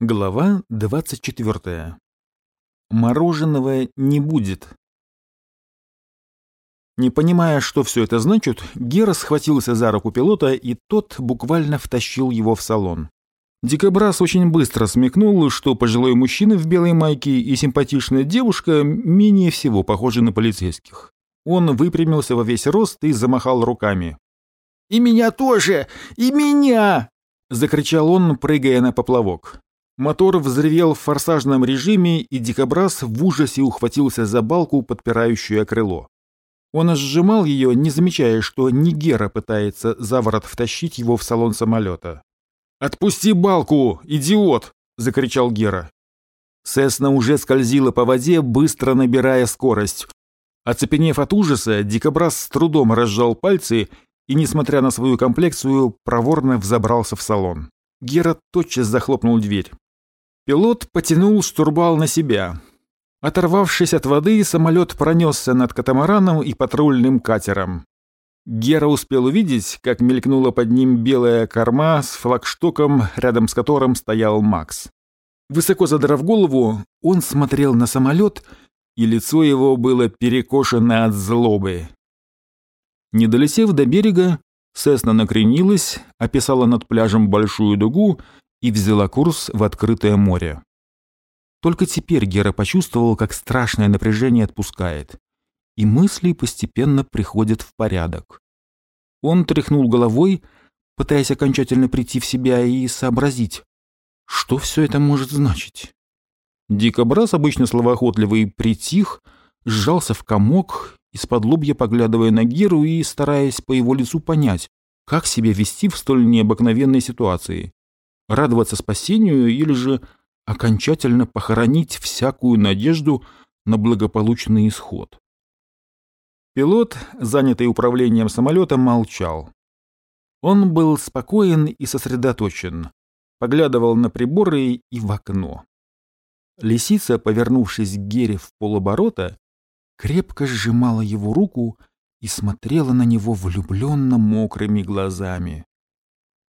Глава 24. Мороженого не будет. Не понимая, что все это значит, Гера схватился за руку пилота, и тот буквально втащил его в салон. Дикобраз очень быстро смекнул, что пожилой мужчина в белой майке и симпатичная девушка менее всего похожи на полицейских. Он выпрямился во весь рост и замахал руками. «И меня тоже! И меня!» — закричал он, прыгая на поплавок. Мотор взревел в форсажном режиме, и дикобраз в ужасе ухватился за балку, подпирающую крыло. Он сжимал ее, не замечая, что Нигера пытается за ворот втащить его в салон самолета. «Отпусти балку, идиот!» — закричал Гера. Сесна уже скользила по воде, быстро набирая скорость. Оцепенев от ужаса, дикобраз с трудом разжал пальцы и, несмотря на свою комплекцию, проворно взобрался в салон. Гера тотчас захлопнул дверь. Пилот потянул штурвал на себя. Оторвавшись от воды, самолет пронесся над катамараном и патрульным катером. Гера успел увидеть, как мелькнула под ним белая корма с флагштоком, рядом с которым стоял Макс. Высоко задрав голову, он смотрел на самолет, и лицо его было перекошено от злобы. Не долетев до берега, Сесна накренилась, описала над пляжем большую дугу и взяла курс в открытое море. Только теперь Гера почувствовал, как страшное напряжение отпускает, и мысли постепенно приходят в порядок. Он тряхнул головой, пытаясь окончательно прийти в себя и сообразить, что все это может значить. Дикобраз, обычно словоохотливый, притих, сжался в комок, из-под лобья поглядывая на Геру и стараясь по его лицу понять, как себя вести в столь необыкновенной ситуации радоваться спасению или же окончательно похоронить всякую надежду на благополучный исход. Пилот, занятый управлением самолетом, молчал. Он был спокоен и сосредоточен, поглядывал на приборы и в окно. Лисица, повернувшись к Гере в полоборота, крепко сжимала его руку и смотрела на него влюбленно мокрыми глазами.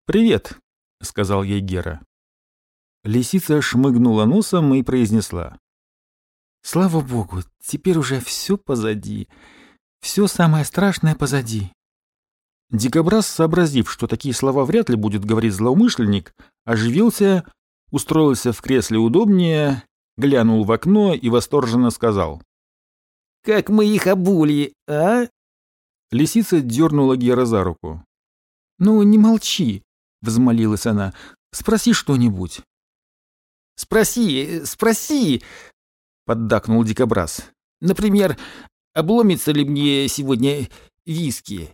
«Привет!» — сказал ей Гера. Лисица шмыгнула носом и произнесла. «Слава богу, теперь уже все позади. Все самое страшное позади». Дикобраз, сообразив, что такие слова вряд ли будет говорить злоумышленник, оживился, устроился в кресле удобнее, глянул в окно и восторженно сказал. «Как мы их обули, а?» Лисица дернула Гера за руку. «Ну, не молчи взмолилась она. «Спроси что-нибудь». «Спроси, спроси!» — поддакнул дикобраз. «Например, обломится ли мне сегодня виски?»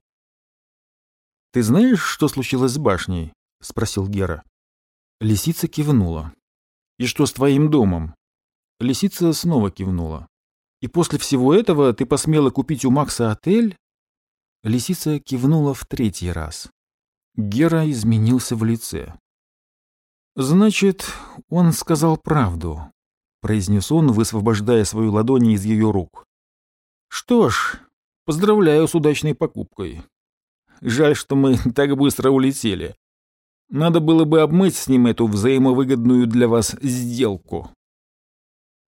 «Ты знаешь, что случилось с башней?» — спросил Гера. Лисица кивнула. «И что с твоим домом?» Лисица снова кивнула. «И после всего этого ты посмела купить у Макса отель?» Лисица кивнула в третий раз. Гера изменился в лице. «Значит, он сказал правду», — произнес он, высвобождая свою ладонь из ее рук. «Что ж, поздравляю с удачной покупкой. Жаль, что мы так быстро улетели. Надо было бы обмыть с ним эту взаимовыгодную для вас сделку».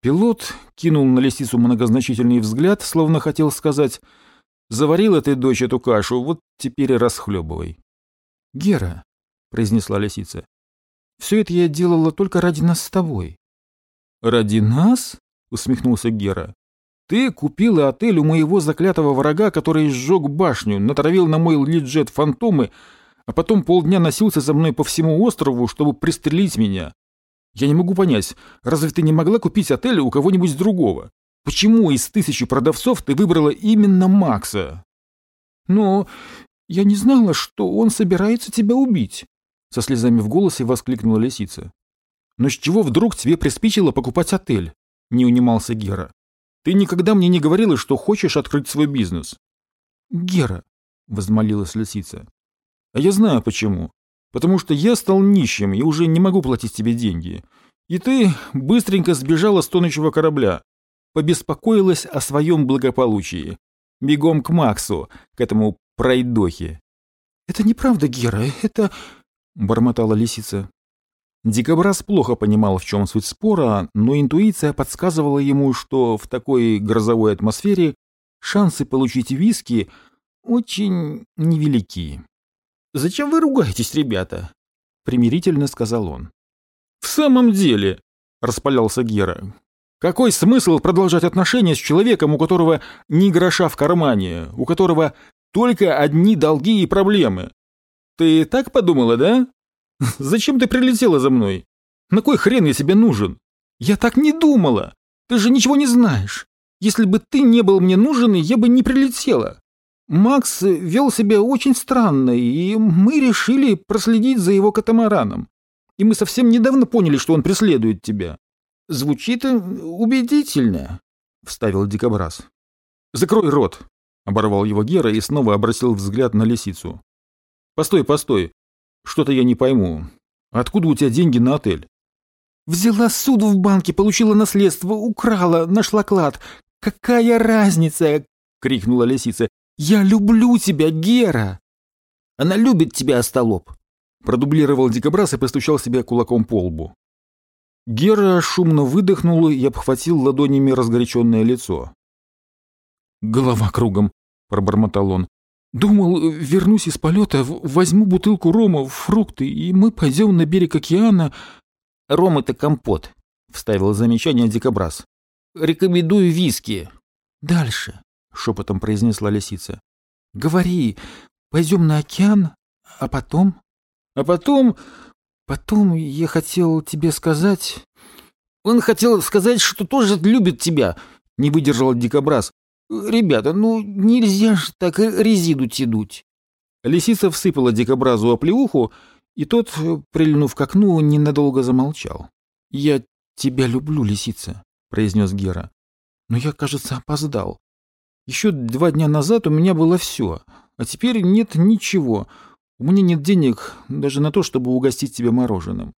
Пилот кинул на лисицу многозначительный взгляд, словно хотел сказать «Заварила ты, дочь, эту кашу, вот теперь и расхлебывай». «Гера», — произнесла лисица, — «все это я делала только ради нас с тобой». «Ради нас?» — усмехнулся Гера. «Ты купила отель у моего заклятого врага, который сжег башню, натравил на мой лиджет фантомы, а потом полдня носился за мной по всему острову, чтобы пристрелить меня. Я не могу понять, разве ты не могла купить отель у кого-нибудь другого? Почему из тысячи продавцов ты выбрала именно Макса?» «Ну, «Я не знала, что он собирается тебя убить!» Со слезами в голосе воскликнула лисица. «Но с чего вдруг тебе приспичило покупать отель?» Не унимался Гера. «Ты никогда мне не говорила, что хочешь открыть свой бизнес». «Гера», — возмолилась лисица. «А я знаю почему. Потому что я стал нищим и уже не могу платить тебе деньги. И ты быстренько сбежала с тонущего корабля, побеспокоилась о своем благополучии. Бегом к Максу, к этому пройдохи. «Это неправда, Гера, это...» — бормотала лисица. Дикобраз плохо понимал, в чем суть спора, но интуиция подсказывала ему, что в такой грозовой атмосфере шансы получить виски очень невелики. «Зачем вы ругаетесь, ребята?» — примирительно сказал он. «В самом деле», — распалялся Гера, — «какой смысл продолжать отношения с человеком, у которого ни гроша в кармане, у которого только одни долги и проблемы? Ты так подумала, да? Зачем ты прилетела за мной? На кой хрен я тебе нужен? Я так не думала. Ты же ничего не знаешь. Если бы ты не был мне нужен, я бы не прилетела. Макс вел себя очень странно, и мы решили проследить за его катамараном. И мы совсем недавно поняли, что он преследует тебя. Звучит убедительно, — вставил Дикобраз. Закрой рот, — оборвал его Гера и снова обратил взгляд на лисицу. Постой, постой. Что-то я не пойму. Откуда у тебя деньги на отель? Взяла суду в банке, получила наследство, украла, нашла клад. Какая разница? крикнула лисица. Я люблю тебя, Гера. Она любит тебя, остолоп. Продублировал дикобраз и постучал себя кулаком по лбу. Гера шумно выдохнул и обхватил ладонями разгоряченное лицо. «Голова кругом», — пробормотал он. Думал, вернусь из полета, возьму бутылку рома, фрукты, и мы пойдем на берег океана. Ром — это компот, — вставил замечание дикобраз. Рекомендую виски. Дальше, — шепотом произнесла лисица. Говори, пойдем на океан, а потом? А потом... Потом я хотел тебе сказать... Он хотел сказать, что тоже любит тебя, — не выдержал дикобраз. «Ребята, ну нельзя ж так резину тянуть». Лисица всыпала дикобразу оплеуху, и тот, прильнув к окну, ненадолго замолчал. «Я тебя люблю, лисица», — произнес Гера. «Но я, кажется, опоздал. Еще два дня назад у меня было все, а теперь нет ничего. У меня нет денег даже на то, чтобы угостить тебя мороженым.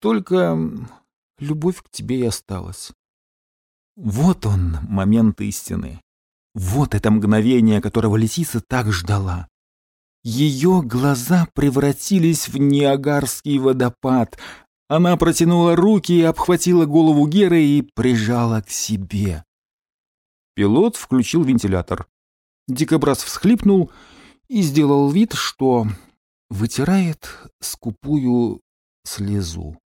Только любовь к тебе и осталась». Вот он, момент истины. Вот это мгновение, которого лисица так ждала. Ее глаза превратились в Ниагарский водопад. Она протянула руки и обхватила голову Геры и прижала к себе. Пилот включил вентилятор. Дикобраз всхлипнул и сделал вид, что вытирает скупую слезу.